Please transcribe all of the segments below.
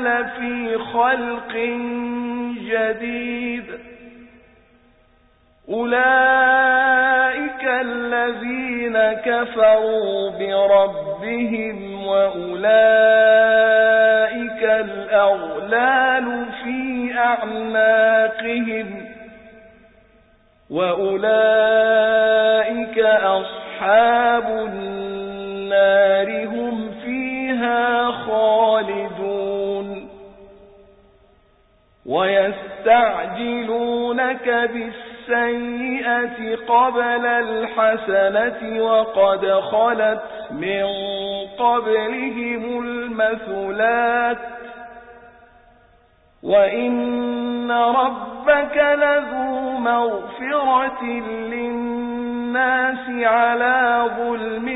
لفي خلق جديد. أولئك الذين كفروا بربهم وأولئك الأغلال في أعناقهم وأولئك أصحاب النار هم خالدون. ويستعجلونك بالسلام السيئة قبل الحسنة وقد خلت من قبلهم المثلات. وإن ربك لذو مغفرة للناس على ظلمهم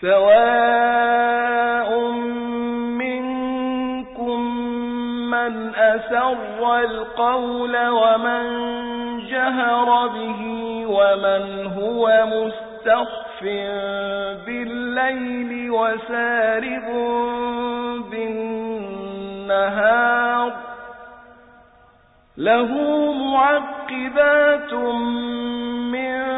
سواء منكم من أسر القول ومن جهر به ومن هو مستخف بالليل وسارب بالنهار له معقبات من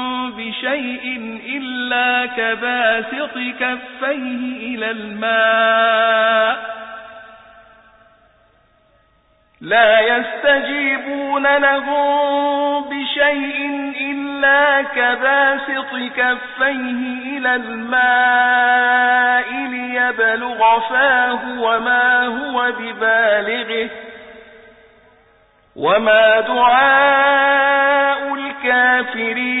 بشيء إلا كباسط كفيه إلى الماء. لا يستجيبون لهم بشيء إلا كباسط كفيه إلى الماء ليبلغ فاه وما هو ببالغه. وما دعاء الكافرين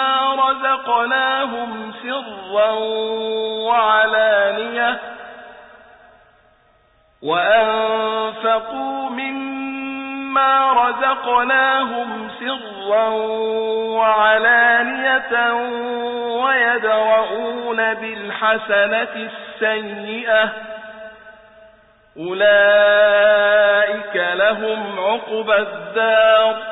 رزقناهم سرا وعلانية وأنفقوا مما رزقناهم سرا وعلانية ويدرؤون بالحسنة السيئة أولئك لهم عقبى الدار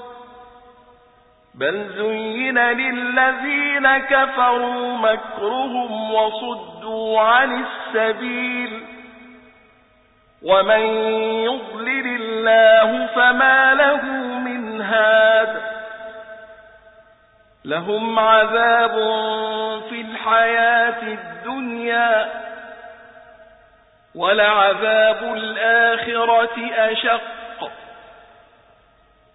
بل زين للذين كفروا مكرهم وصدوا عن السبيل. ومن يضلل الله فما له من هاد. لهم عذاب في الحياة الدنيا ولعذاب الآخرة أشق.